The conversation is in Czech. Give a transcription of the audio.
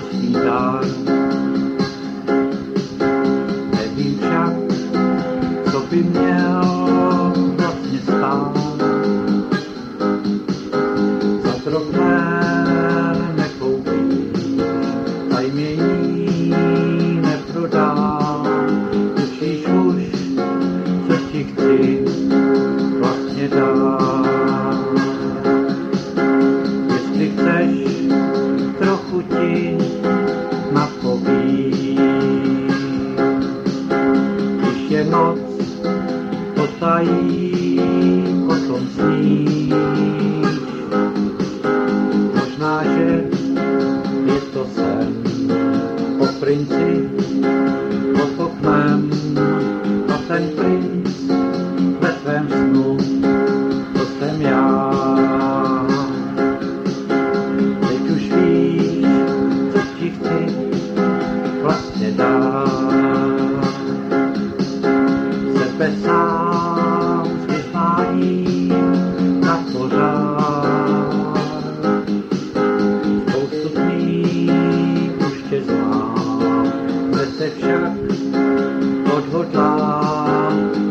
rozsvítá. Nevím však, co by měl vlastně stát. Za trofér nekoupí, a jmění neprodá. Tušíš už, co ti chci vlastně dát. noc potají potom sní. Možná, že je to sen o princi, o oknem a ten princ ve svém snu, to jsem já. Teď už víš, co ti chci vlastně dát. se však odhodlám.